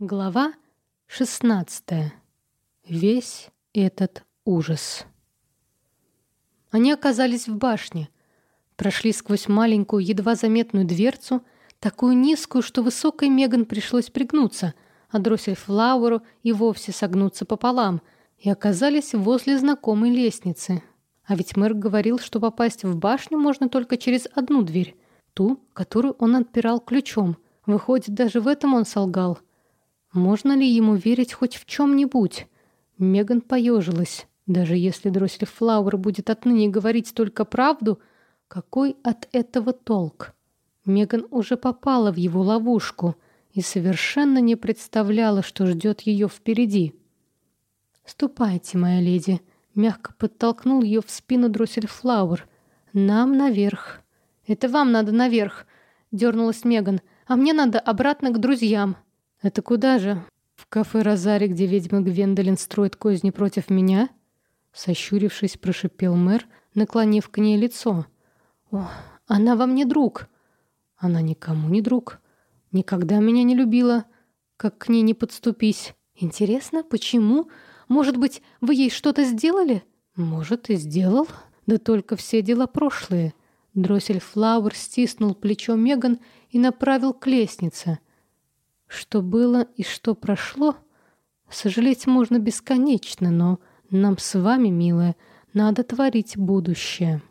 Глава 16. Весь этот ужас. Они оказались в башне, прошли сквозь маленькую, едва заметную дверцу, такую низкую, что высокой Меган пришлось пригнуться, а Дроссель Флауэру и вовсе согнуться пополам, и оказались возле знакомой лестницы. А ведь мэр говорил, что попасть в башню можно только через одну дверь, ту, которую он отпирал ключом. Выходит, даже в этом он солгал — можно ли ему верить хоть в чем-нибудь? Меган поежилась. Даже если Дроссель Флауэр будет отныне говорить только правду, какой от этого толк? Меган уже попала в его ловушку и совершенно не представляла, что ждет ее впереди. «Ступайте, моя леди», — мягко подтолкнул ее в спину Дроссель Флауэр. «Нам наверх». «Это вам надо наверх», — дернулась Меган, «а мне надо обратно к друзьям». «Это куда же? В кафе «Розари», где ведьма Гвендолин строит козни против меня?» Сощурившись, прошипел мэр, наклонив к ней лицо. «О, она вам не друг!» «Она никому не друг. Никогда меня не любила. Как к ней не подступись. Интересно, почему? Может быть, вы ей что-то сделали?» «Может, и сделал. Да только все дела прошлые». Дроссель Флауэр стиснул плечо Меган и направил к лестнице. Что было и что прошло, сожалеть можно бесконечно, но нам с вами, милая, надо творить будущее.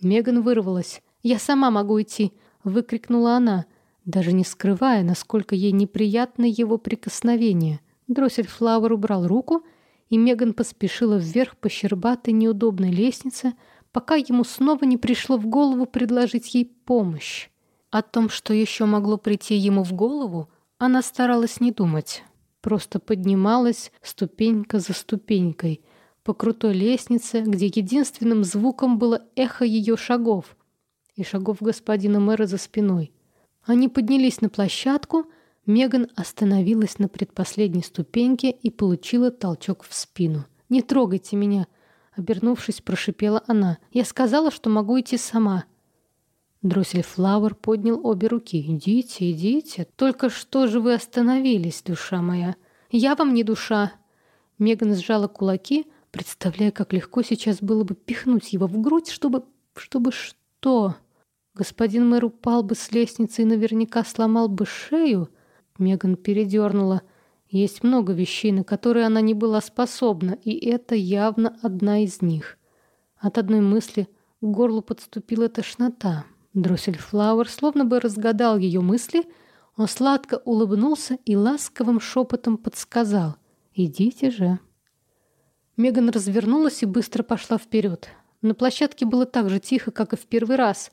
Меган вырвалась. «Я сама могу идти!» — выкрикнула она, даже не скрывая, насколько ей неприятно его прикосновение. Дроссель Флауэр убрал руку, и Меган поспешила вверх по щербатой неудобной лестнице, пока ему снова не пришло в голову предложить ей помощь. О том, что еще могло прийти ему в голову, она старалась не думать, просто поднималась ступенька за ступенькой по крутой лестнице, где единственным звуком было эхо ее шагов и шагов господина мэра за спиной. Они поднялись на площадку, Меган остановилась на предпоследней ступеньке и получила толчок в спину. «Не трогайте меня!» Обернувшись, прошипела она. «Я сказала, что могу идти сама». Дроссель Флауэр поднял обе руки. «Идите, идите. Только что же вы остановились, душа моя?» «Я вам не душа!» Меган сжала кулаки, представляя, как легко сейчас было бы пихнуть его в грудь, чтобы... чтобы что? Господин мэр упал бы с лестницы и наверняка сломал бы шею. Меган передернула. Есть много вещей, на которые она не была способна, и это явно одна из них. От одной мысли к горлу подступила тошнота. Дроссельфлауэр словно бы разгадал ее мысли, он сладко улыбнулся и ласковым шепотом подсказал «Идите же». Меган развернулась и быстро пошла вперед. На площадке было так же тихо, как и в первый раз.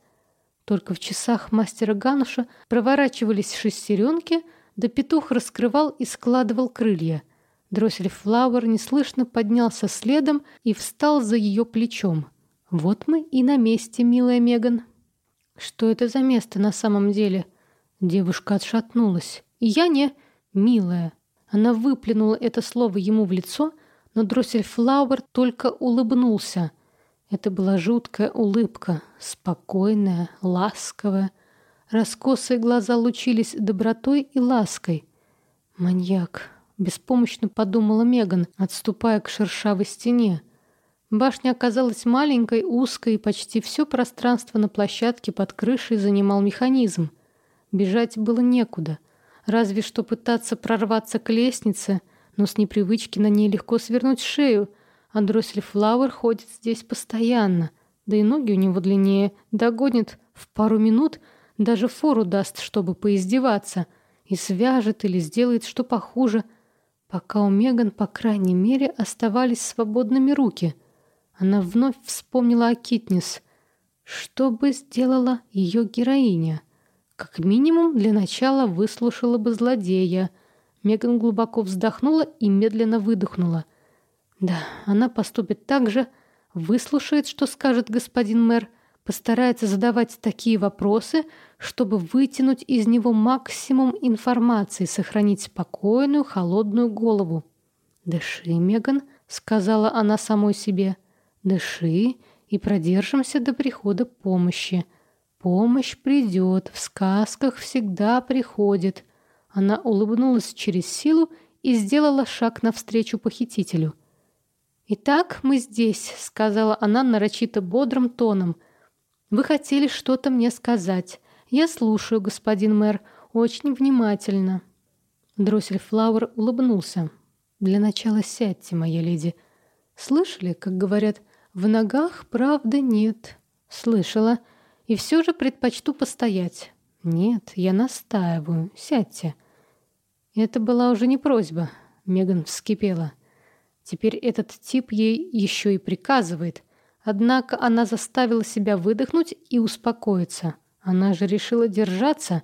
Только в часах мастера Гануша проворачивались шестеренки, да петух раскрывал и складывал крылья. Дроссель Флауэр неслышно поднялся следом и встал за ее плечом. «Вот мы и на месте, милая Меган». Что это за место на самом деле? Девушка отшатнулась. я не милая. Она выплюнула это слово ему в лицо, но Дроссель Флауэр только улыбнулся. Это была жуткая улыбка, спокойная, ласковая. Раскосые глаза лучились добротой и лаской. «Маньяк», — беспомощно подумала Меган, отступая к шершавой стене. Башня оказалась маленькой, узкой, и почти все пространство на площадке под крышей занимал механизм. Бежать было некуда. Разве что пытаться прорваться к лестнице, но с непривычки на ней легко свернуть шею, а Дроссель Флауэр ходит здесь постоянно. Да и ноги у него длиннее. Догонит в пару минут, даже фору даст, чтобы поиздеваться. И свяжет или сделает что похуже. Пока у Меган, по крайней мере, оставались свободными руки — она вновь вспомнила о Китнис. Что бы сделала ее героиня? Как минимум, для начала выслушала бы злодея. Меган глубоко вздохнула и медленно выдохнула. Да, она поступит так же, выслушает, что скажет господин мэр, постарается задавать такие вопросы, чтобы вытянуть из него максимум информации, сохранить спокойную, холодную голову. «Дыши, Меган», — сказала она самой себе, — Дыши и продержимся до прихода помощи. Помощь придет, в сказках всегда приходит. Она улыбнулась через силу и сделала шаг навстречу похитителю. «Итак, мы здесь», — сказала она нарочито бодрым тоном. «Вы хотели что-то мне сказать. Я слушаю, господин мэр, очень внимательно». Дроссель Флауэр улыбнулся. «Для начала сядьте, моя леди. Слышали, как говорят, в ногах правды нет?» «Слышала. И все же предпочту постоять». «Нет, я настаиваю. Сядьте». Это была уже не просьба. Меган вскипела. Теперь этот тип ей еще и приказывает. Однако она заставила себя выдохнуть и успокоиться. Она же решила держаться.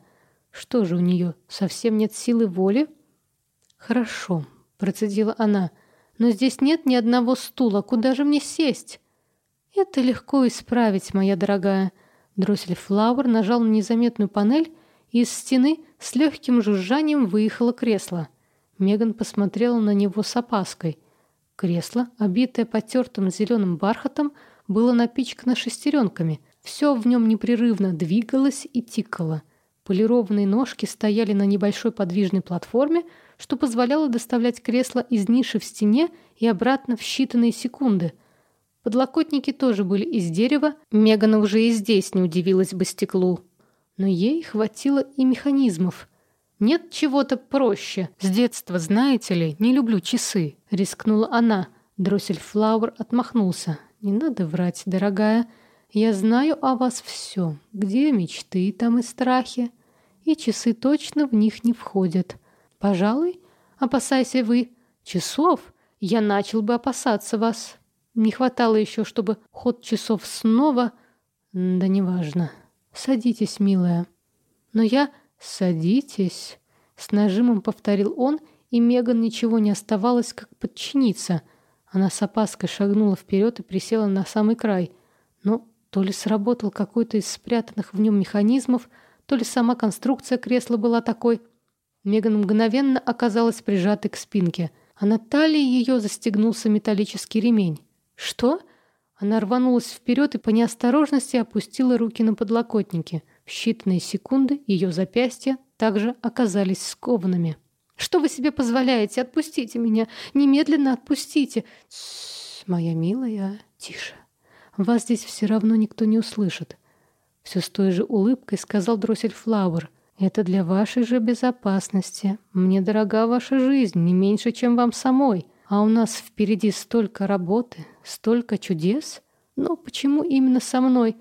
Что же у нее, совсем нет силы воли? «Хорошо», — процедила она, — «но здесь нет ни одного стула. Куда же мне сесть?» «Это легко исправить, моя дорогая». Дроссель Флауэр нажал на незаметную панель, и из стены с легким жужжанием выехало кресло. Меган посмотрела на него с опаской. Кресло, обитое потертым зеленым бархатом, было напичкано шестеренками. Все в нем непрерывно двигалось и тикало. Полированные ножки стояли на небольшой подвижной платформе, что позволяло доставлять кресло из ниши в стене и обратно в считанные секунды. Подлокотники тоже были из дерева. Мегана уже и здесь не удивилась бы стеклу. Но ей хватило и механизмов. Нет чего-то проще. С детства, знаете ли, не люблю часы. Рискнула она. Дроссель Флауэр отмахнулся. Не надо врать, дорогая. Я знаю о вас все. Где мечты, там и страхи. И часы точно в них не входят. Пожалуй, опасайся вы. Часов? Я начал бы опасаться вас. Не хватало еще, чтобы ход часов снова... Да неважно. «Садитесь, милая». «Но я...» «Садитесь», — с нажимом повторил он, и Меган ничего не оставалось, как подчиниться. Она с опаской шагнула вперед и присела на самый край. Но то ли сработал какой-то из спрятанных в нем механизмов, то ли сама конструкция кресла была такой. Меган мгновенно оказалась прижатой к спинке, а на талии ее застегнулся металлический ремень. «Что?» Она рванулась вперед и по неосторожности опустила руки на подлокотники. В считанные секунды ее запястья также оказались скованными. «Что вы себе позволяете? Отпустите меня! Немедленно отпустите!» Тс, «Моя милая, тише. Вас здесь все равно никто не услышит». Все с той же улыбкой сказал Дроссель Флауэр. «Это для вашей же безопасности. Мне дорога ваша жизнь, не меньше, чем вам самой. А у нас впереди столько работы, столько чудес. Но почему именно со мной?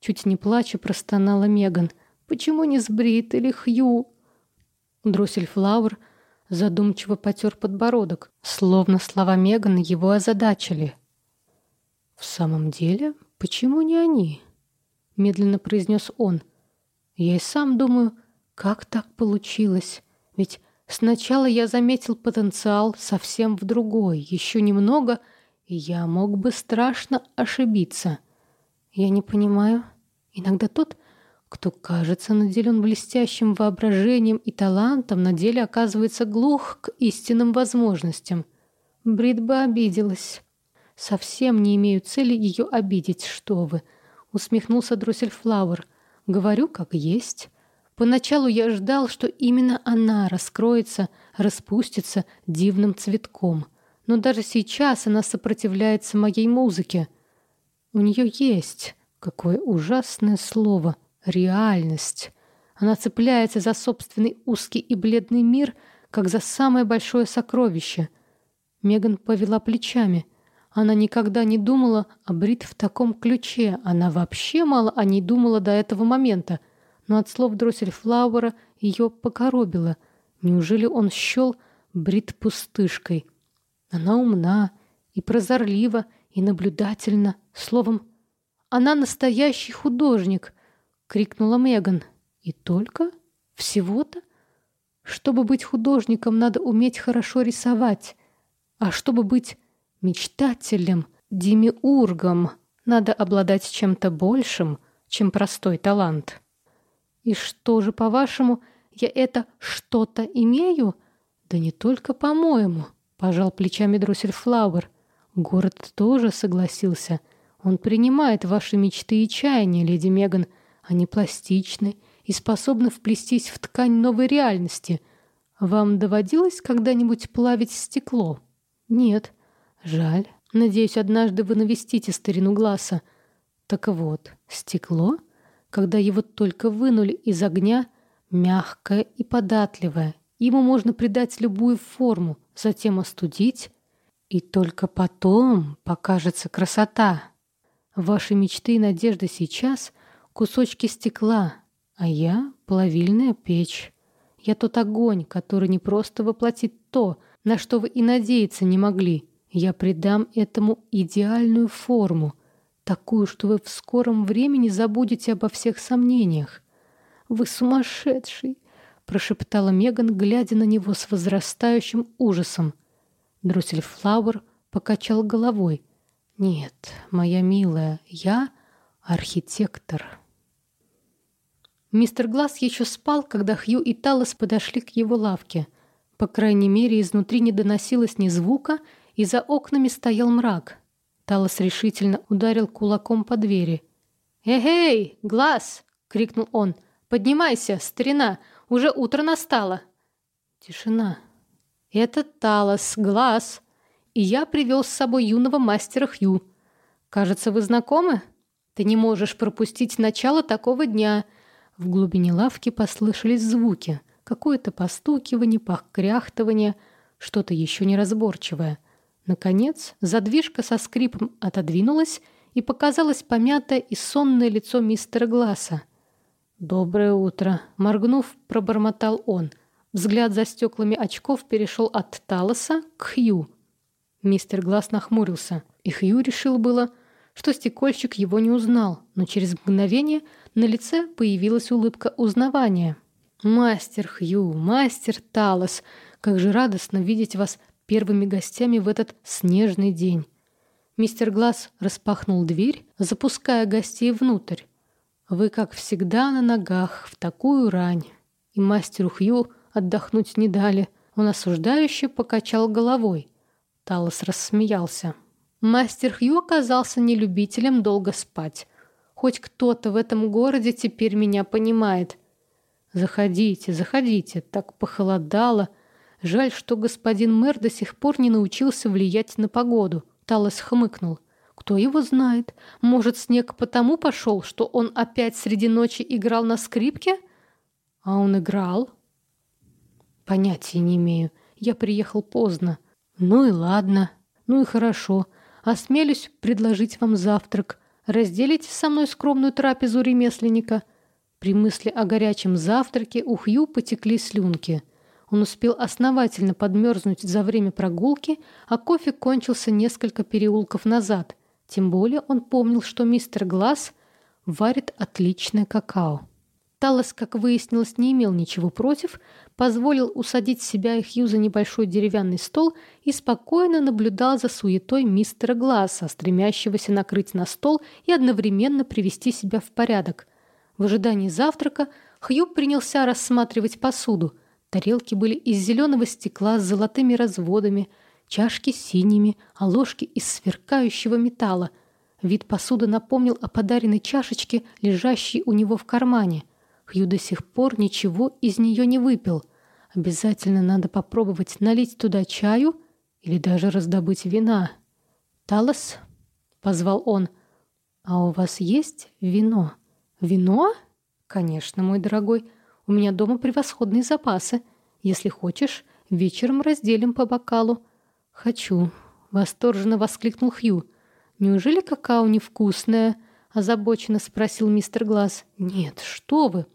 Чуть не плача простонала Меган. Почему не с Брит или Хью? Дроссель Флауэр задумчиво потер подбородок, словно слова Меган его озадачили. «В самом деле, почему не они?» — медленно произнес он. «Я и сам думаю, как так получилось? Ведь Сначала я заметил потенциал совсем в другой. Еще немного, и я мог бы страшно ошибиться. Я не понимаю. Иногда тот, кто кажется наделен блестящим воображением и талантом, на деле оказывается глух к истинным возможностям. Брит бы обиделась. Совсем не имею цели ее обидеть, что вы. Усмехнулся Дроссельфлауэр. Говорю, как есть. Поначалу я ждал, что именно она раскроется, распустится дивным цветком. Но даже сейчас она сопротивляется моей музыке. У нее есть, какое ужасное слово, реальность. Она цепляется за собственный узкий и бледный мир, как за самое большое сокровище. Меган повела плечами. Она никогда не думала о Брит в таком ключе. Она вообще мало о ней думала до этого момента — но от слов Дроссельфлауэра ее покоробило. Неужели он счел Брит пустышкой? Она умна и прозорлива, и наблюдательна. Словом, она настоящий художник, крикнула Меган. И только? Всего-то? Чтобы быть художником, надо уметь хорошо рисовать. А чтобы быть мечтателем, демиургом, надо обладать чем-то большим, чем простой талант. И что же, по-вашему, я это что-то имею? Да не только по-моему, пожал плечами Дроссельфлауэр. Город тоже согласился. Он принимает ваши мечты и чаяния, леди Меган. Они пластичны и способны вплестись в ткань новой реальности. Вам доводилось когда-нибудь плавить стекло? Нет. Жаль. Надеюсь, однажды вы навестите старину Гласа. Так вот, стекло, когда его только вынули из огня, мягкое и податливое. Ему можно придать любую форму, затем остудить, и только потом покажется красота. Ваши мечты и надежды сейчас — кусочки стекла, а я — плавильная печь. Я тот огонь, который не просто воплотит то, на что вы и надеяться не могли. Я придам этому идеальную форму, такую, что вы в скором времени забудете обо всех сомнениях. «Вы сумасшедший!» — прошептала Меган, глядя на него с возрастающим ужасом. Флауэр покачал головой. «Нет, моя милая, я архитектор». Мистер Глаз еще спал, когда Хью и Талос подошли к его лавке. По крайней мере, изнутри не доносилось ни звука, и за окнами стоял мрак. Талос решительно ударил кулаком по двери. «Эй-эй, Глаз!» — крикнул он. «Поднимайся, старина! Уже утро настало!» Тишина. «Это Талос, Глаз!» И я привел с собой юного мастера Хью. «Кажется, вы знакомы? Ты не можешь пропустить начало такого дня!» В глубине лавки послышались звуки. Какое-то постукивание, похкряхтывание, что-то еще неразборчивое. Наконец, задвижка со скрипом отодвинулась, и показалось помятое и сонное лицо мистера Гласса. «Доброе утро!» — моргнув, пробормотал он. Взгляд за стеклами очков перешел от Талоса к Хью. Мистер Гласс нахмурился, и Хью решил было, что стекольщик его не узнал, но через мгновение на лице появилась улыбка узнавания. «Мастер Хью, мастер Талос, как же радостно видеть вас первыми гостями в этот снежный день!» Мистер Глаз распахнул дверь, запуская гостей внутрь. «Вы, как всегда, на ногах в такую рань!» И мастеру Хью отдохнуть не дали. Он осуждающе покачал головой. Талос рассмеялся. Мастер Хью оказался не любителем долго спать. Хоть кто-то в этом городе теперь меня понимает. Заходите, заходите, так похолодало. Жаль, что господин мэр до сих пор не научился влиять на погоду. Талос хмыкнул. Кто его знает? Может, снег потому пошел, что он опять среди ночи играл на скрипке? А он играл? Понятия не имею. Я приехал поздно. Ну и ладно. Ну и хорошо осмелюсь предложить вам завтрак. Разделите со мной скромную трапезу ремесленника». При мысли о горячем завтраке у Хью потекли слюнки. Он успел основательно подмерзнуть за время прогулки, а кофе кончился несколько переулков назад. Тем более он помнил, что мистер Глаз варит отличное какао. Талос, как выяснилось, не имел ничего против, позволил усадить себя и Хью за небольшой деревянный стол и спокойно наблюдал за суетой мистера Гласса, стремящегося накрыть на стол и одновременно привести себя в порядок. В ожидании завтрака Хью принялся рассматривать посуду. Тарелки были из зеленого стекла с золотыми разводами, чашки синими, а ложки из сверкающего металла. Вид посуды напомнил о подаренной чашечке, лежащей у него в кармане – Хью до сих пор ничего из нее не выпил. Обязательно надо попробовать налить туда чаю или даже раздобыть вина. «Талос?» — позвал он. «А у вас есть вино?» «Вино?» «Конечно, мой дорогой. У меня дома превосходные запасы. Если хочешь, вечером разделим по бокалу». «Хочу», — восторженно воскликнул Хью. «Неужели какао невкусное?» — озабоченно спросил мистер Глаз. «Нет, что вы!»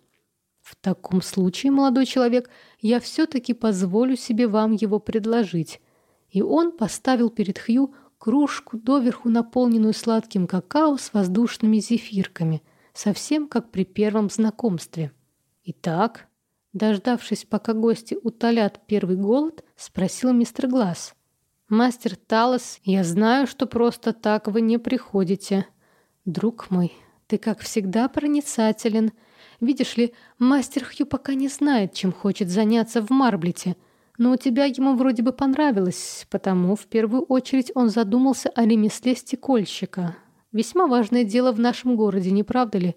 В таком случае, молодой человек, я все-таки позволю себе вам его предложить. И он поставил перед Хью кружку, доверху наполненную сладким какао с воздушными зефирками, совсем как при первом знакомстве. Итак, дождавшись, пока гости утолят первый голод, спросил мистер Глаз. «Мастер Талос, я знаю, что просто так вы не приходите. Друг мой, ты, как всегда, проницателен», Видишь ли, мастер Хью пока не знает, чем хочет заняться в Марблете, но у тебя ему вроде бы понравилось, потому в первую очередь он задумался о ремесле стекольщика. Весьма важное дело в нашем городе, не правда ли?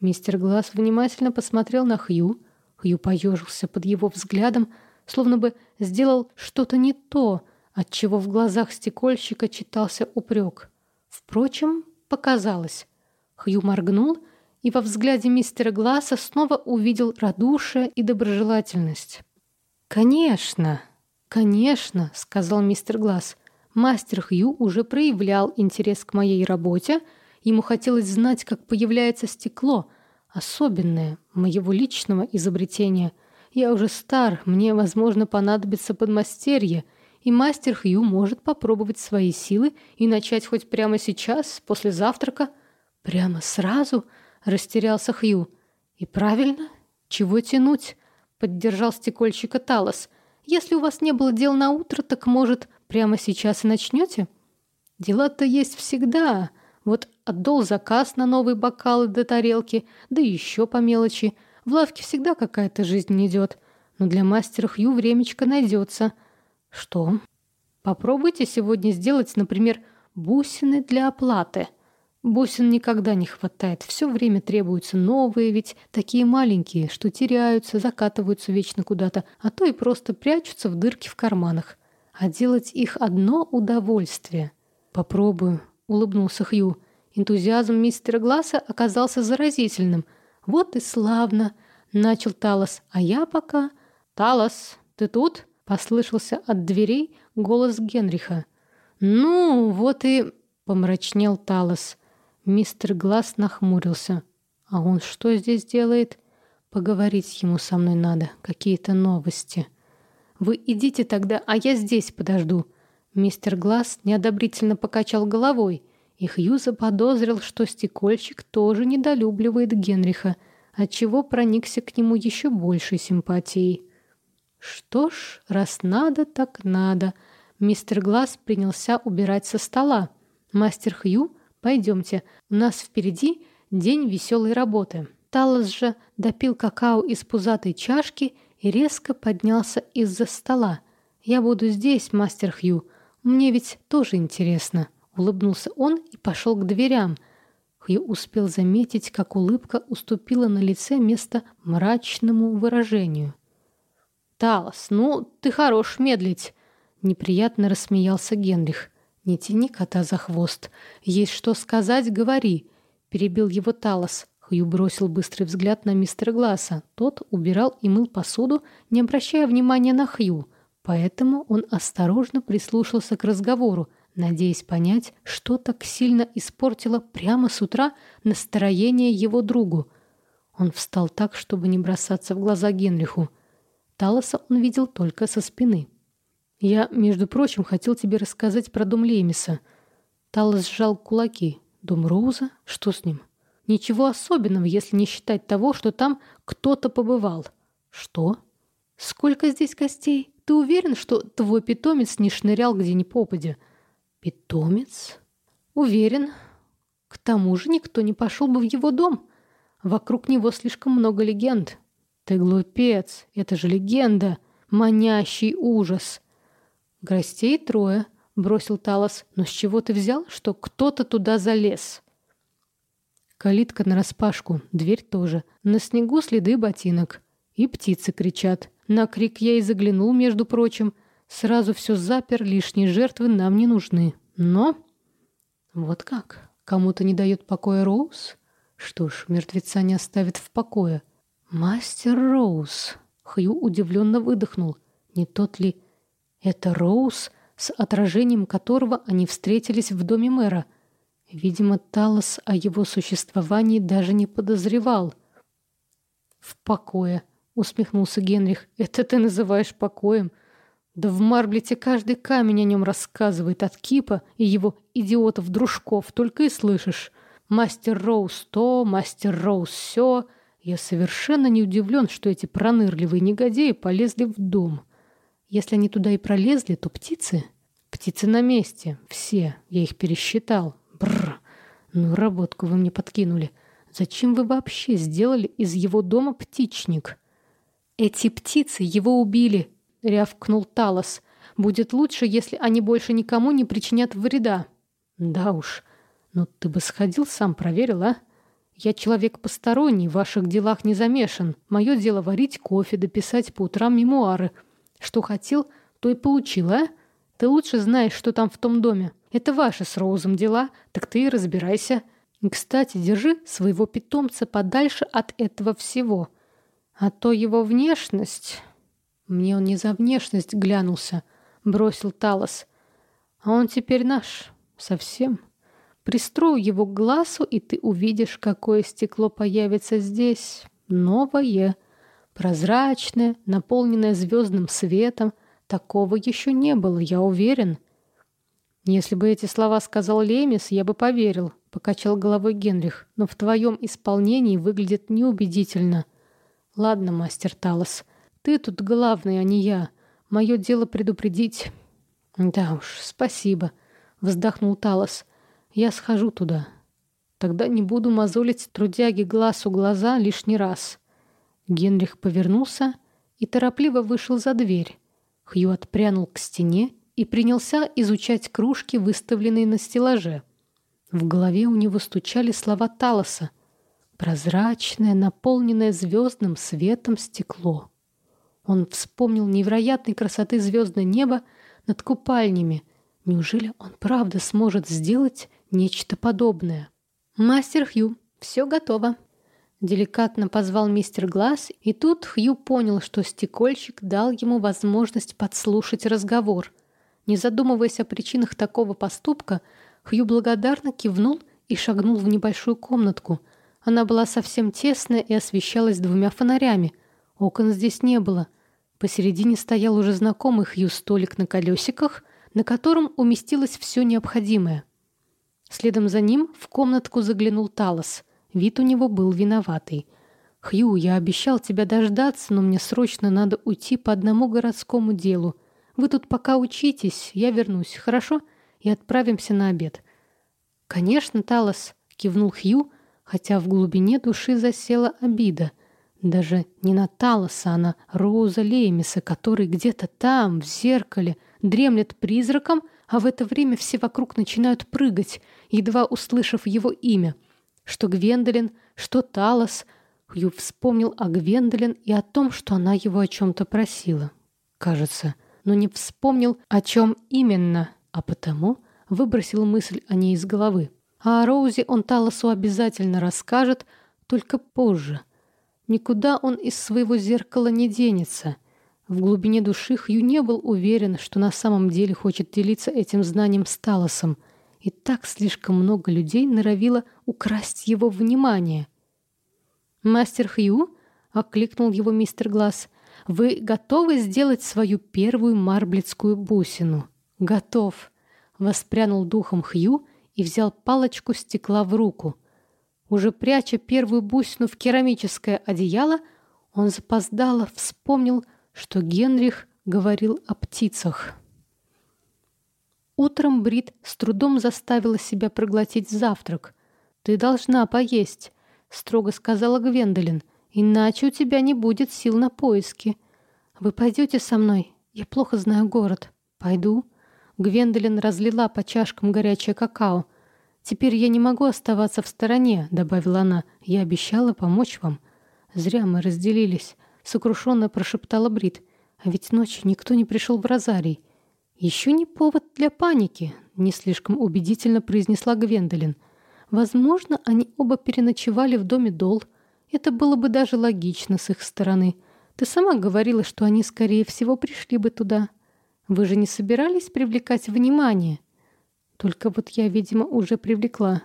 Мистер Глаз внимательно посмотрел на Хью. Хью поежился под его взглядом. словно бы сделал что-то не то, отчего в глазах стекольщика читался упрек. Впрочем, показалось. Хью моргнул и во взгляде мистера Гласса снова увидел радушие и доброжелательность. «Конечно, конечно», — сказал мистер Гласс. Мастер Хью уже проявлял интерес к моей работе. Ему хотелось знать, как появляется стекло, особенное, моего личного изобретения. Я уже стар, мне, возможно, понадобится подмастерье, и мастер Хью может попробовать свои силы и начать хоть прямо сейчас, после завтрака. Прямо сразу растерялся Хью. И правильно, чего тянуть? Поддержал стекольщика Талос. Если у вас не было дел на утро, так, может, прямо сейчас и начнете? Дела-то есть всегда. Вот отдал заказ на новые бокалы до тарелки, да еще по мелочи. В лавке всегда какая-то жизнь идет. Но для мастера Хью времечко найдется. Что? Попробуйте сегодня сделать, например, бусины для оплаты. Бусин никогда не хватает, все время требуются новые, ведь такие маленькие, что теряются, закатываются вечно куда-то, а то и просто прячутся в дырки в карманах. А делать их одно удовольствие. Попробую, улыбнулся Хью. Энтузиазм мистера Гласса оказался заразительным. Вот и славно, начал Талос, а я пока... Талос, ты тут? Послышался от дверей голос Генриха. Ну, вот и... Помрачнел Талос. Мистер Глаз нахмурился. А он что здесь делает? Поговорить ему со мной надо. Какие-то новости. Вы идите тогда, а я здесь подожду. Мистер Глаз неодобрительно покачал головой, и Хью заподозрил, что стекольщик тоже недолюбливает Генриха, отчего проникся к нему еще большей симпатией. Что ж, раз надо, так надо. Мистер Глаз принялся убирать со стола. Мастер Хью Пойдемте, у нас впереди день веселой работы. Талос же допил какао из пузатой чашки и резко поднялся из-за стола. «Я буду здесь, мастер Хью. Мне ведь тоже интересно». Улыбнулся он и пошел к дверям. Хью успел заметить, как улыбка уступила на лице место мрачному выражению. «Талос, ну, ты хорош медлить!» Неприятно рассмеялся Генрих. «Не тяни кота за хвост. Есть что сказать, говори», — перебил его Талос. Хью бросил быстрый взгляд на мистера Гласса. Тот убирал и мыл посуду, не обращая внимания на Хью. Поэтому он осторожно прислушался к разговору, надеясь понять, что так сильно испортило прямо с утра настроение его другу. Он встал так, чтобы не бросаться в глаза Генриху. Талоса он видел только со спины. Я, между прочим, хотел тебе рассказать про дом Лемиса. Талос сжал кулаки. Дом Роуза? Что с ним? Ничего особенного, если не считать того, что там кто-то побывал. Что? Сколько здесь гостей? Ты уверен, что твой питомец не шнырял где ни попадя? Питомец? Уверен. К тому же никто не пошел бы в его дом. Вокруг него слишком много легенд. Ты глупец, это же легенда, манящий ужас. «Гостей трое», — бросил Талос. «Но с чего ты взял, что кто-то туда залез?» Калитка нараспашку, дверь тоже. На снегу следы ботинок. И птицы кричат. На крик я и заглянул, между прочим. Сразу все запер, лишние жертвы нам не нужны. Но... Вот как? Кому-то не дает покоя Роуз? Что ж, мертвеца не оставит в покое. Мастер Роуз. Хью удивленно выдохнул. Не тот ли это Роуз, с отражением которого они встретились в доме мэра. Видимо, Талос о его существовании даже не подозревал. «В покое», — усмехнулся Генрих. «Это ты называешь покоем?» Да в Марблете каждый камень о нем рассказывает от Кипа и его идиотов-дружков, только и слышишь. Мастер Роуз то, мастер Роуз все. Я совершенно не удивлен, что эти пронырливые негодяи полезли в дом. Если они туда и пролезли, то птицы... Птицы на месте. Все. Я их пересчитал. Бррр. Ну, работку вы мне подкинули. Зачем вы вообще сделали из его дома птичник? Эти птицы его убили, рявкнул Талос. Будет лучше, если они больше никому не причинят вреда. Да уж. Ну ты бы сходил сам, проверил, а? Я человек посторонний, в ваших делах не замешан. Мое дело варить кофе, дописать по утрам мемуары — Что хотел, то и получил, а? Ты лучше знаешь, что там в том доме. Это ваши с Роузом дела, так ты и разбирайся. Кстати, держи своего питомца подальше от этого всего. А то его внешность... Мне он не за внешность глянулся, бросил Талос. А он теперь наш. Совсем. Пристрою его к глазу, и ты увидишь, какое стекло появится здесь. Новое, прозрачное, наполненное звездным светом. Такого еще не было, я уверен. Если бы эти слова сказал Лемис, я бы поверил, покачал головой Генрих, но в твоем исполнении выглядит неубедительно. Ладно, мастер Талос, ты тут главный, а не я. Мое дело предупредить. Да уж, спасибо, вздохнул Талос. Я схожу туда. Тогда не буду мозолить трудяги глаз у глаза лишний раз. Генрих повернулся и торопливо вышел за дверь. Хью отпрянул к стене и принялся изучать кружки, выставленные на стеллаже. В голове у него стучали слова Талоса. Прозрачное, наполненное звездным светом стекло. Он вспомнил невероятной красоты звездное небо над купальнями. Неужели он правда сможет сделать нечто подобное. «Мастер Хью, все готово», — деликатно позвал мистер Глаз, и тут Хью понял, что стекольщик дал ему возможность подслушать разговор. Не задумываясь о причинах такого поступка, Хью благодарно кивнул и шагнул в небольшую комнатку. Она была совсем тесная и освещалась двумя фонарями. Окон здесь не было. Посередине стоял уже знакомый Хью столик на колесиках, на котором уместилось все необходимое. Следом за ним в комнатку заглянул Талос. Вид у него был виноватый. «Хью, я обещал тебя дождаться, но мне срочно надо уйти по одному городскому делу. Вы тут пока учитесь, я вернусь, хорошо? И отправимся на обед». «Конечно, Талос», — кивнул Хью, хотя в глубине души засела обида. Даже не на Талоса, а на Роуза Леймиса, который где-то там, в зеркале, дремлет призраком — а в это время все вокруг начинают прыгать, едва услышав его имя. Что Гвендолин, что Талос. Хью вспомнил о Гвендолин и о том, что она его о чем-то просила. Кажется, но не вспомнил, о чем именно, а потому выбросил мысль о ней из головы. А о Роузе он Талосу обязательно расскажет, только позже. Никуда он из своего зеркала не денется — в глубине души Хью не был уверен, что на самом деле хочет делиться этим знанием с Талосом. И так слишком много людей норовило украсть его внимание. «Мастер Хью?» — окликнул его мистер Глаз. «Вы готовы сделать свою первую марблицкую бусину?» «Готов!» — воспрянул духом Хью и взял палочку стекла в руку. Уже пряча первую бусину в керамическое одеяло, он запоздало вспомнил, что Генрих говорил о птицах. Утром Брит с трудом заставила себя проглотить завтрак. «Ты должна поесть», — строго сказала Гвендолин, «иначе у тебя не будет сил на поиски. Вы пойдете со мной? Я плохо знаю город. Пойду». Гвендолин разлила по чашкам горячее какао. «Теперь я не могу оставаться в стороне», — добавила она. «Я обещала помочь вам». «Зря мы разделились сокрушенно прошептала Брит. А ведь ночью никто не пришел в Розарий. Еще не повод для паники, не слишком убедительно произнесла Гвендолин. Возможно, они оба переночевали в доме Дол. Это было бы даже логично с их стороны. Ты сама говорила, что они, скорее всего, пришли бы туда. Вы же не собирались привлекать внимание? Только вот я, видимо, уже привлекла.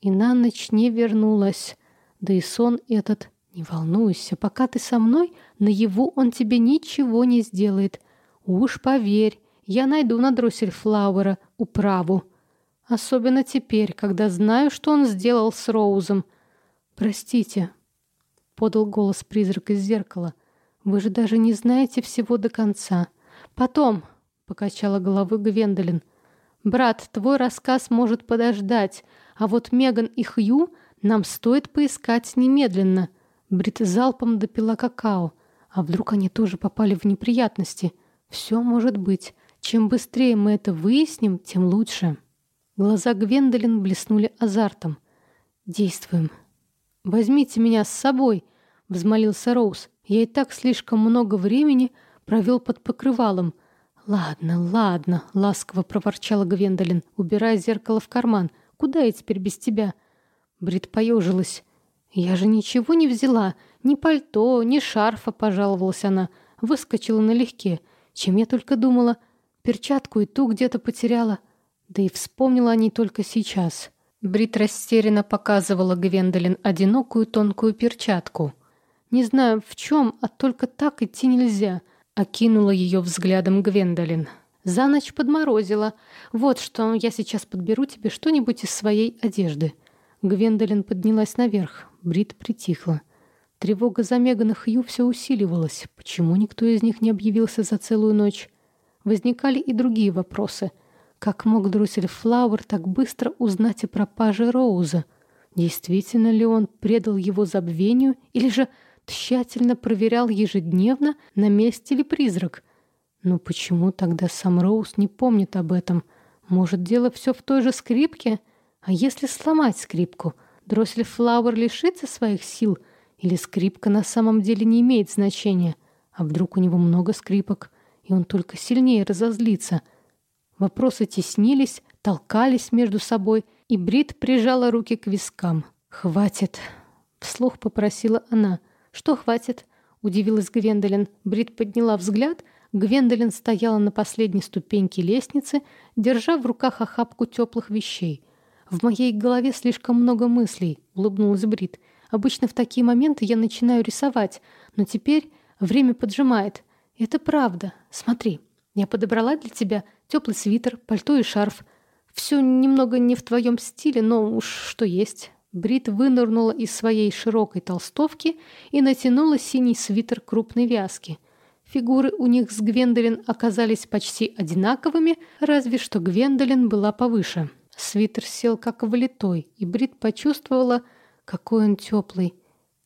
И на ночь не вернулась. Да и сон этот «Не волнуйся, пока ты со мной, наяву он тебе ничего не сделает. Уж поверь, я найду на Дроссельфлауэра управу. Особенно теперь, когда знаю, что он сделал с Роузом. Простите», — подал голос призрак из зеркала, — «вы же даже не знаете всего до конца. Потом», — покачала головой Гвендолин, — «брат, твой рассказ может подождать, а вот Меган и Хью нам стоит поискать немедленно». Брит залпом допила какао. А вдруг они тоже попали в неприятности? Все может быть. Чем быстрее мы это выясним, тем лучше. Глаза Гвендолин блеснули азартом. «Действуем». «Возьмите меня с собой», — взмолился Роуз. «Я и так слишком много времени провел под покрывалом. «Ладно, ладно», — ласково проворчала Гвендолин, убирая зеркало в карман. «Куда я теперь без тебя?» Брит поежилась. «Я же ничего не взяла. Ни пальто, ни шарфа», — пожаловалась она. Выскочила налегке. Чем я только думала. Перчатку и ту где-то потеряла. Да и вспомнила о ней только сейчас. Брит растерянно показывала Гвендолин одинокую тонкую перчатку. «Не знаю в чем, а только так идти нельзя», — окинула ее взглядом Гвендолин. «За ночь подморозила. Вот что, я сейчас подберу тебе что-нибудь из своей одежды». Гвендолин поднялась наверх. Брит притихла. Тревога за Меган и Хью все усиливалась. Почему никто из них не объявился за целую ночь? Возникали и другие вопросы. Как мог Друсель Флауэр так быстро узнать о пропаже Роуза? Действительно ли он предал его забвению или же тщательно проверял ежедневно, на месте ли призрак? Но почему тогда сам Роуз не помнит об этом? Может, дело все в той же скрипке? А если сломать скрипку? Дроссель Флауэр лишится своих сил? Или скрипка на самом деле не имеет значения? А вдруг у него много скрипок, и он только сильнее разозлится? Вопросы теснились, толкались между собой, и Брит прижала руки к вискам. «Хватит!» — вслух попросила она. «Что хватит?» — удивилась Гвендолин. Брит подняла взгляд. Гвендолин стояла на последней ступеньке лестницы, держа в руках охапку теплых вещей. «В моей голове слишком много мыслей», — улыбнулась Брит. Обычно в такие моменты я начинаю рисовать, но теперь время поджимает. Это правда. Смотри, я подобрала для тебя теплый свитер, пальто и шарф. Все немного не в твоем стиле, но уж что есть. Брит вынырнула из своей широкой толстовки и натянула синий свитер крупной вязки. Фигуры у них с Гвендолин оказались почти одинаковыми, разве что Гвендолин была повыше. Свитер сел как влитой, и Брит почувствовала, какой он теплый.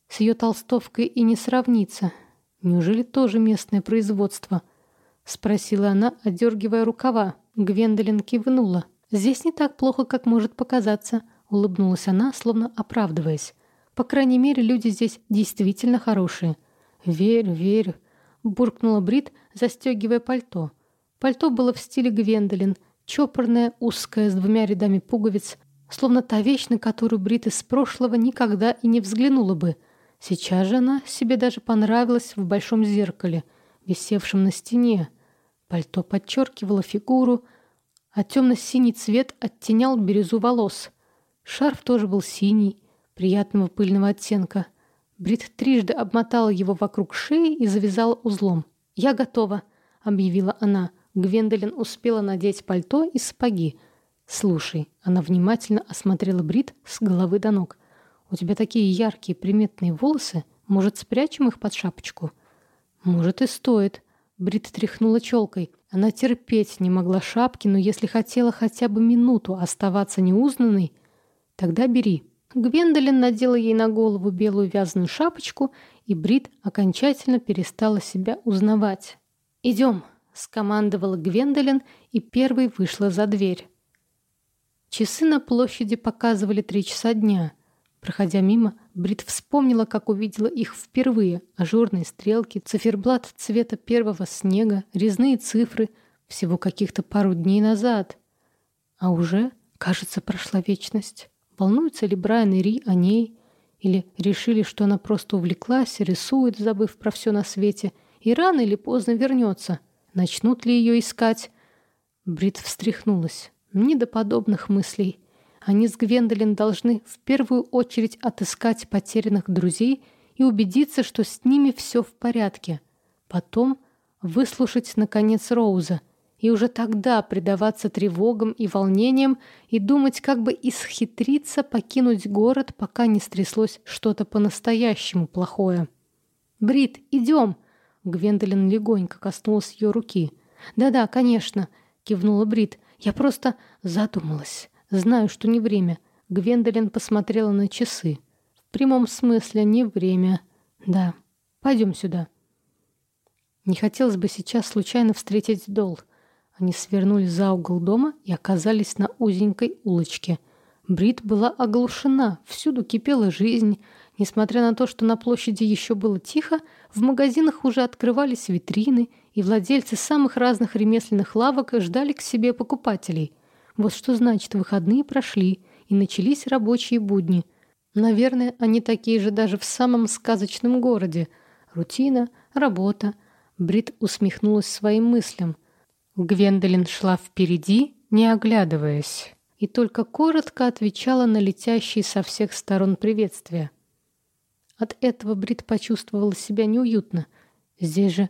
С ее толстовкой и не сравнится. Неужели тоже местное производство? Спросила она, одергивая рукава. Гвендолин кивнула. Здесь не так плохо, как может показаться. Улыбнулась она, словно оправдываясь. По крайней мере, люди здесь действительно хорошие. Верю, верю. Буркнула Брит, застегивая пальто. Пальто было в стиле Гвендолин. Чопорное, узкое, с двумя рядами пуговиц, словно та вещь, на которую Брит из прошлого никогда и не взглянула бы. Сейчас же она себе даже понравилась в большом зеркале, висевшем на стене. Пальто подчеркивало фигуру, а темно-синий цвет оттенял бирюзу волос. Шарф тоже был синий, приятного пыльного оттенка. Брит трижды обмотала его вокруг шеи и завязала узлом. «Я готова», — объявила она. Гвендолин успела надеть пальто и сапоги — «Слушай», — она внимательно осмотрела Брит с головы до ног. «У тебя такие яркие приметные волосы. Может, спрячем их под шапочку?» «Может, и стоит». Брит тряхнула челкой. Она терпеть не могла шапки, но если хотела хотя бы минуту оставаться неузнанной, тогда бери. Гвендолин надела ей на голову белую вязаную шапочку, и Брит окончательно перестала себя узнавать. «Идем», — скомандовала Гвендолин и первой вышла за дверь. Часы на площади показывали три часа дня. Проходя мимо, Брит вспомнила, как увидела их впервые. Ажурные стрелки, циферблат цвета первого снега, резные цифры всего каких-то пару дней назад. А уже, кажется, прошла вечность. Волнуются ли Брайан и Ри о ней? Или решили, что она просто увлеклась, рисует, забыв про все на свете, и рано или поздно вернется? Начнут ли ее искать? Брит встряхнулась. Не до подобных мыслей. Они с Гвендолин должны в первую очередь отыскать потерянных друзей и убедиться, что с ними все в порядке. Потом выслушать, наконец, Роуза. И уже тогда предаваться тревогам и волнениям и думать, как бы исхитриться покинуть город, пока не стряслось что-то по-настоящему плохое. «Брит, идем!» Гвендолин легонько коснулась ее руки. «Да-да, конечно», — кивнула Брит. Я просто задумалась. Знаю, что не время. Гвендолин посмотрела на часы. В прямом смысле не время. Да. Пойдем сюда. Не хотелось бы сейчас случайно встретить Дол. Они свернули за угол дома и оказались на узенькой улочке. Брит была оглушена, всюду кипела жизнь. Несмотря на то, что на площади еще было тихо, в магазинах уже открывались витрины, и владельцы самых разных ремесленных лавок ждали к себе покупателей. Вот что значит, выходные прошли, и начались рабочие будни. Наверное, они такие же даже в самом сказочном городе. Рутина, работа. Брит усмехнулась своим мыслям. Гвендолин шла впереди, не оглядываясь, и только коротко отвечала на летящие со всех сторон приветствия. От этого Брит почувствовала себя неуютно. Здесь же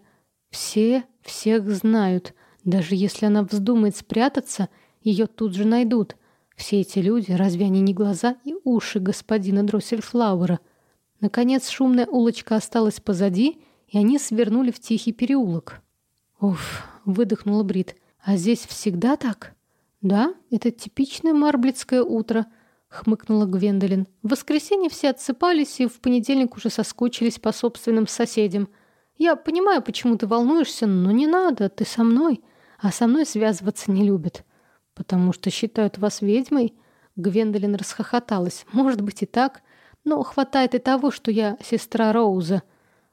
все всех знают. Даже если она вздумает спрятаться, ее тут же найдут. Все эти люди, разве они не глаза и уши господина Дроссельфлауэра? Наконец шумная улочка осталась позади, и они свернули в тихий переулок. «Уф!» — выдохнула Брит. «А здесь всегда так?» «Да, это типичное марблицкое утро», — хмыкнула Гвендолин. «В воскресенье все отсыпались и в понедельник уже соскучились по собственным соседям. Я понимаю, почему ты волнуешься, но не надо, ты со мной. А со мной связываться не любят. Потому что считают вас ведьмой?» Гвендолин расхохоталась. «Может быть и так, но хватает и того, что я сестра Роуза».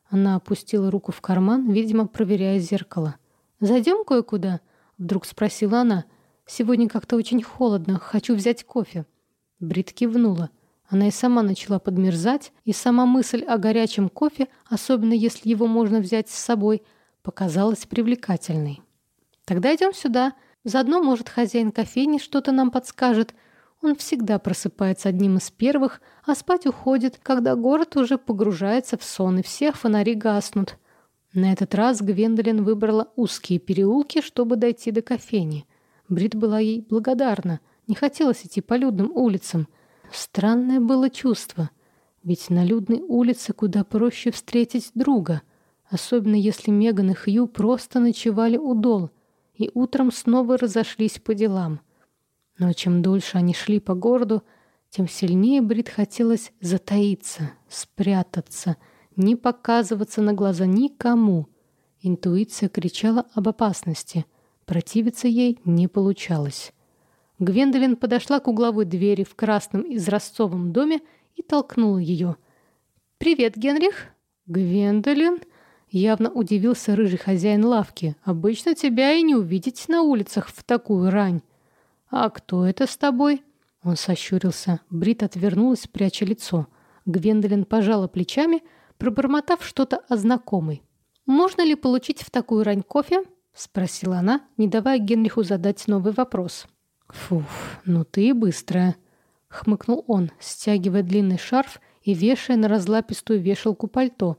Она опустила руку в карман, видимо, проверяя зеркало. «Зайдем кое-куда?» — вдруг спросила она. — Сегодня как-то очень холодно, хочу взять кофе». Брит кивнула. Она и сама начала подмерзать, и сама мысль о горячем кофе, особенно если его можно взять с собой, показалась привлекательной. «Тогда идем сюда. Заодно, может, хозяин кофейни что-то нам подскажет. Он всегда просыпается одним из первых, а спать уходит, когда город уже погружается в сон, и все фонари гаснут». На этот раз Гвендолин выбрала узкие переулки, чтобы дойти до кофейни. Брит была ей благодарна. Не хотелось идти по людным улицам. Странное было чувство. Ведь на людной улице куда проще встретить друга. Особенно если Меган и Хью просто ночевали у Дол и утром снова разошлись по делам. Но чем дольше они шли по городу, тем сильнее Брит хотелось затаиться, спрятаться, не показываться на глаза никому. Интуиция кричала об опасности — Противиться ей не получалось. Гвендолин подошла к угловой двери в красном изразцовом доме и толкнула ее. «Привет, Генрих!» «Гвендолин?» Явно удивился рыжий хозяин лавки. «Обычно тебя и не увидеть на улицах в такую рань». «А кто это с тобой?» Он сощурился. Брит отвернулась, пряча лицо. Гвендолин пожала плечами, пробормотав что-то о знакомой. «Можно ли получить в такую рань кофе?» — спросила она, не давая Генриху задать новый вопрос. «Фуф, ну ты и быстрая», — хмыкнул он, стягивая длинный шарф и вешая на разлапистую вешалку пальто.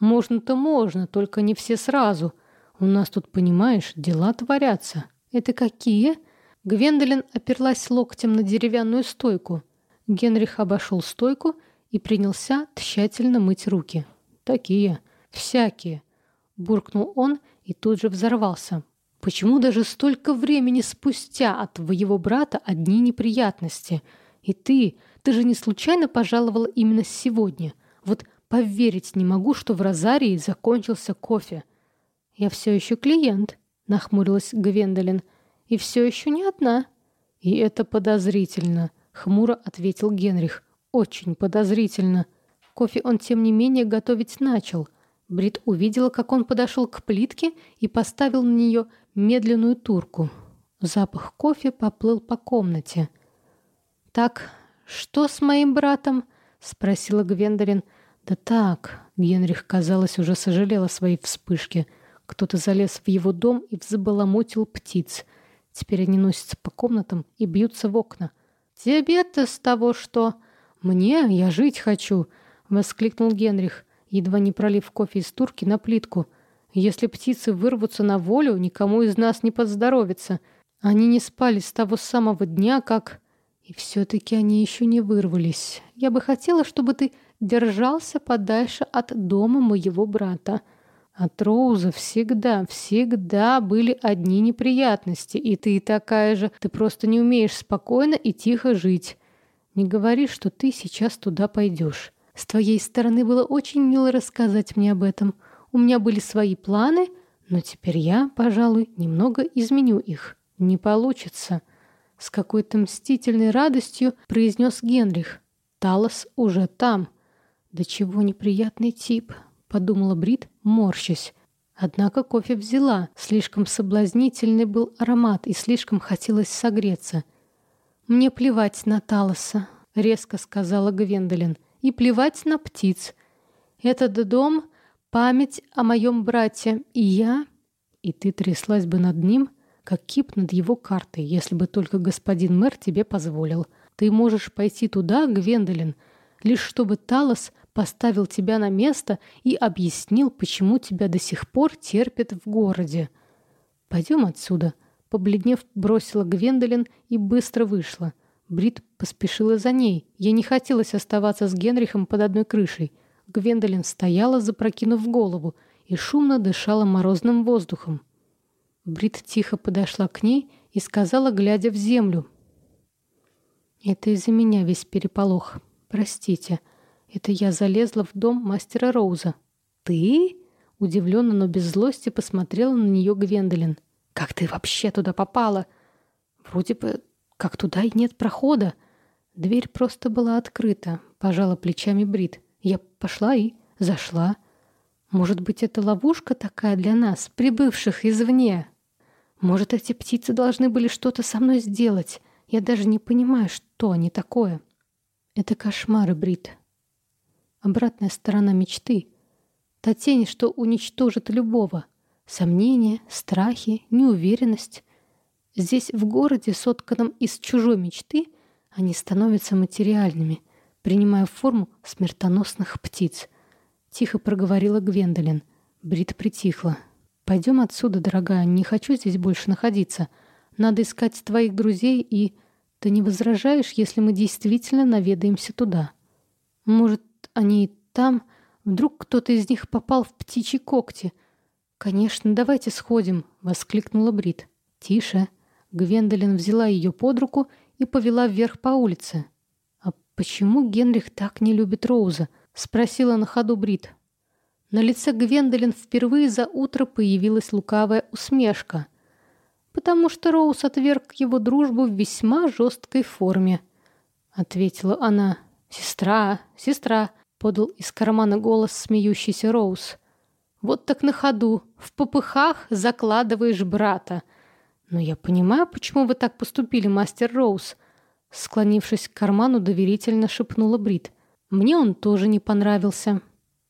«Можно-то можно, только не все сразу. У нас тут, понимаешь, дела творятся». «Это какие?» Гвендолин оперлась локтем на деревянную стойку. Генрих обошел стойку и принялся тщательно мыть руки. «Такие, всякие», — буркнул он и тут же взорвался. Почему даже столько времени спустя от твоего брата одни неприятности? И ты, ты же не случайно пожаловала именно сегодня. Вот поверить не могу, что в Розарии закончился кофе. Я все еще клиент, нахмурилась Гвендолин. И все еще не одна. И это подозрительно, хмуро ответил Генрих. Очень подозрительно. Кофе он, тем не менее, готовить начал — Брит увидела, как он подошел к плитке и поставил на нее медленную турку. Запах кофе поплыл по комнате. «Так, что с моим братом?» — спросила Гвендолин. «Да так...» — Генрих, казалось, уже сожалел о своей вспышке. Кто-то залез в его дом и взбаламутил птиц. Теперь они носятся по комнатам и бьются в окна. «Тебе-то с того что...» «Мне? Я жить хочу!» — воскликнул Генрих едва не пролив кофе из турки на плитку. Если птицы вырвутся на волю, никому из нас не поздоровится. Они не спали с того самого дня, как... И все-таки они еще не вырвались. Я бы хотела, чтобы ты держался подальше от дома моего брата. От Роуза всегда, всегда были одни неприятности. И ты такая же. Ты просто не умеешь спокойно и тихо жить. Не говори, что ты сейчас туда пойдешь. С твоей стороны было очень мило рассказать мне об этом. У меня были свои планы, но теперь я, пожалуй, немного изменю их. Не получится. С какой-то мстительной радостью произнес Генрих. Талос уже там. «Да чего неприятный тип», — подумала Брит, морщась. Однако кофе взяла, слишком соблазнительный был аромат и слишком хотелось согреться. «Мне плевать на Талоса», — резко сказала Гвендолин, — «и плевать на птиц. Этот дом — память о моем брате, и я...» «И ты тряслась бы над ним, как кип над его картой, если бы только господин мэр тебе позволил. Ты можешь пойти туда, Гвендолин, лишь чтобы Талос поставил тебя на место и объяснил, почему тебя до сих пор терпят в городе. Пойдем отсюда. Побледнев, бросила Гвендолин и быстро вышла. Брит поспешила за ней. Ей не хотелось оставаться с Генрихом под одной крышей. Гвендолин стояла, запрокинув голову, и шумно дышала морозным воздухом. Брит тихо подошла к ней и сказала, глядя в землю. «Это из-за меня весь переполох. Простите». Это я залезла в дом мастера Роуза. Ты? Удивленно, но без злости посмотрела на нее Гвендолин. Как ты вообще туда попала? Вроде бы как туда и нет прохода. Дверь просто была открыта, пожала плечами Брит. Я пошла и зашла. Может быть, это ловушка такая для нас, прибывших извне? Может, эти птицы должны были что-то со мной сделать? Я даже не понимаю, что они такое. Это кошмары, Брит обратная сторона мечты. Та тень, что уничтожит любого. Сомнения, страхи, неуверенность. Здесь, в городе, сотканном из чужой мечты, они становятся материальными, принимая форму смертоносных птиц. Тихо проговорила Гвендолин. Брит притихла. «Пойдем отсюда, дорогая, не хочу здесь больше находиться. Надо искать твоих друзей и... Ты не возражаешь, если мы действительно наведаемся туда? Может, они там. Вдруг кто-то из них попал в птичьи когти. «Конечно, давайте сходим», — воскликнула Брит. «Тише». Гвендолин взяла ее под руку и повела вверх по улице. «А почему Генрих так не любит Роуза?» — спросила на ходу Брит. На лице Гвендолин впервые за утро появилась лукавая усмешка. «Потому что Роуз отверг его дружбу в весьма жесткой форме», — ответила она. «Сестра, сестра, подал из кармана голос смеющийся Роуз. Вот так на ходу, в попыхах закладываешь брата. Но я понимаю, почему вы так поступили, мастер Роуз. Склонившись к карману, доверительно шепнула Брит. Мне он тоже не понравился.